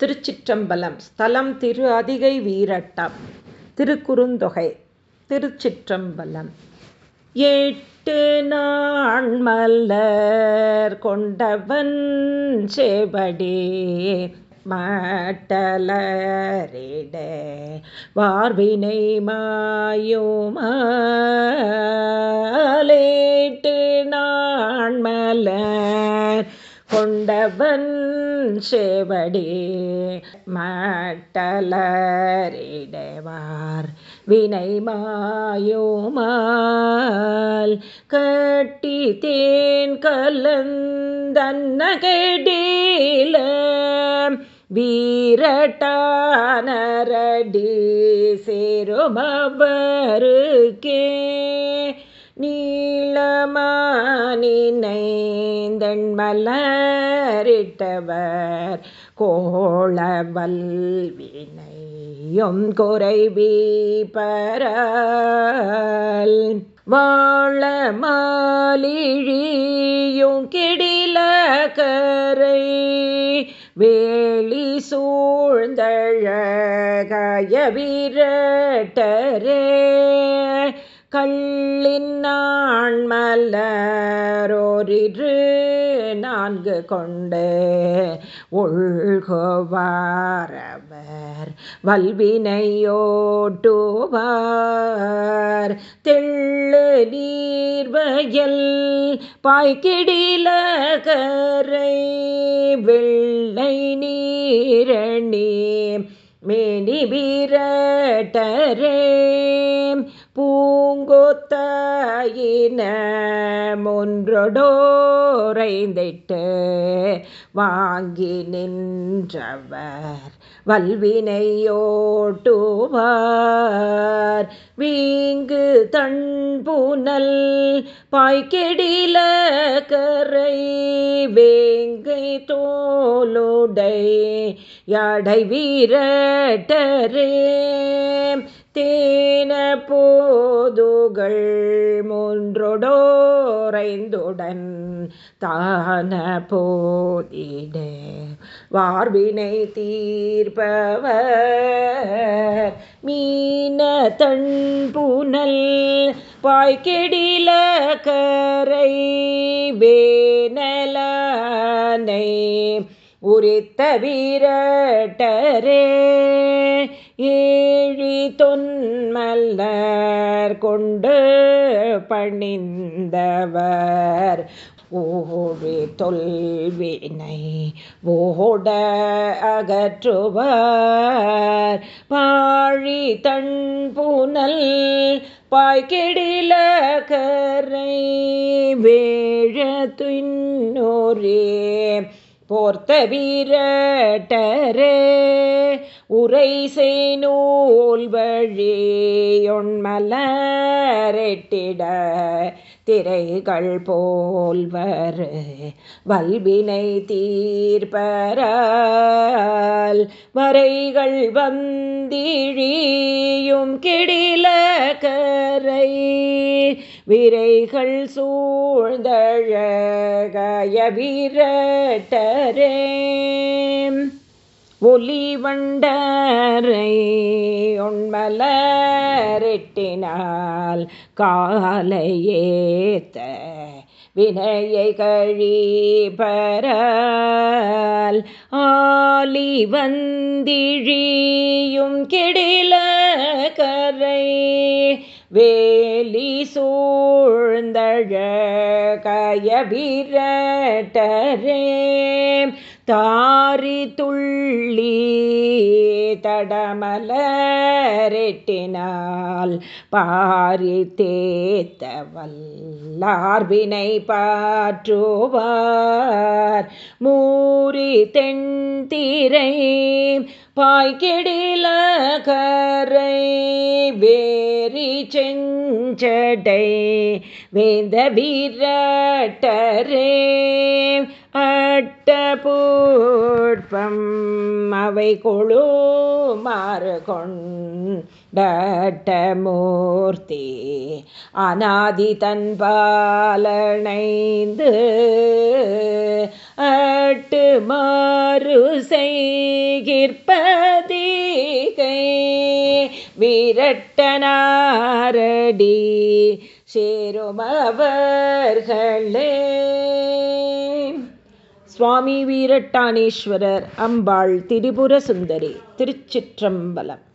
திருச்சிற்றம்பலம் ஸ்தலம் திரு அதிகை வீரட்டம் திருக்குறுந்தொகை திருச்சிற்றம்பலம். எட்டு நாள் மல்லர் கொண்டவன் செவடி மாட்டலரிட வார்வினை மாயோமாலேட்டு நாள் மலர் கொண்டவன் செவடி. மட்டலரிடவார் வினை மாயோமால். கட்டி தேன் கலந்தன்னகடில வீரட்டானரடி சேருமவருக்கே நீளமானினைந்தன் மலரிட்டவர் கோளவல்வினையும் குறைவீப்பரல் வாழ மாலிழியும் கிடில கரை வேலி சூழ்ந்தழகாய விரட்டரே. கள்ளின் நான் மலரோரிரு நான்கு கொண்டு உள்கோவாரவர். வல்வினையோட்டுவார் தெள்ளு நீர்வயல் பாய்கிடில கரை வெள்ளை நீரணி மேனி வீரட்டரே பூங்கொத்தாயின ஒன்றொடோரைந்திட்டு வாங்கி நின்றவர் வல்வினையோட்டுவார். வீங்கு தன்புனல் பாய்கெடில கரை வேங்கை தோலுடை யாடை வீரட்டரே. தே போதுகள் மூன்றொடோரைந்துடன் தான போதிட வார்வினை தீர்ப்பவர். மீன தன் புனல் பாய்கெடில கரை வேனலனை உரித்த வீரட்டரே. ஏழி தொன்மல்லர் கொண்டு பணிந்தவர். ஓழி தொல்வினை ஓட அகற்றுவார். பாழி தன் புனல் பாய்கெடில கரை வேழ துன்னோரே போர்த்த வீரட்டரே உரை செய்நூல் வழியொன்மலரெட்டிட திரைகள் போல்வர் வல்வினை தீர்ப்பரால் வரைகள் வந்திழியும் கிடில கரை விரைகள் சூழ்ந்தழகய வீரட்டரே. ஒலி வண்டரை உண்மலரெட்டினால் காலையேத்த வினையை கழிபரால் ஆலி வந்திழியும் கெடில கரை வேலி சூழ்ந்தழ கயபிரட்டரே. தாரி துள்ளி தடமலரெட்டினால் பாரி தேத்த வல்லார்வினை பாற்றுவார் மூரி தென்திரை பாய்கெடில கரை வேரி செஞ்சடை வேந்த வீரட்டரே அட்டபூட்பம் அவை கொழு மாறு கொண்டமூர்த்தி அநாதி தன்பாலனைந்து அட்டு மாறு செய்கிற்பதீகை விரட்டனாரடி சேருமவர்களே சுவாமி வீரட்டானேஸ்வரர் அம்பாள் திரிபுர சுந்தரி திருச்சிற்றம்பலம்.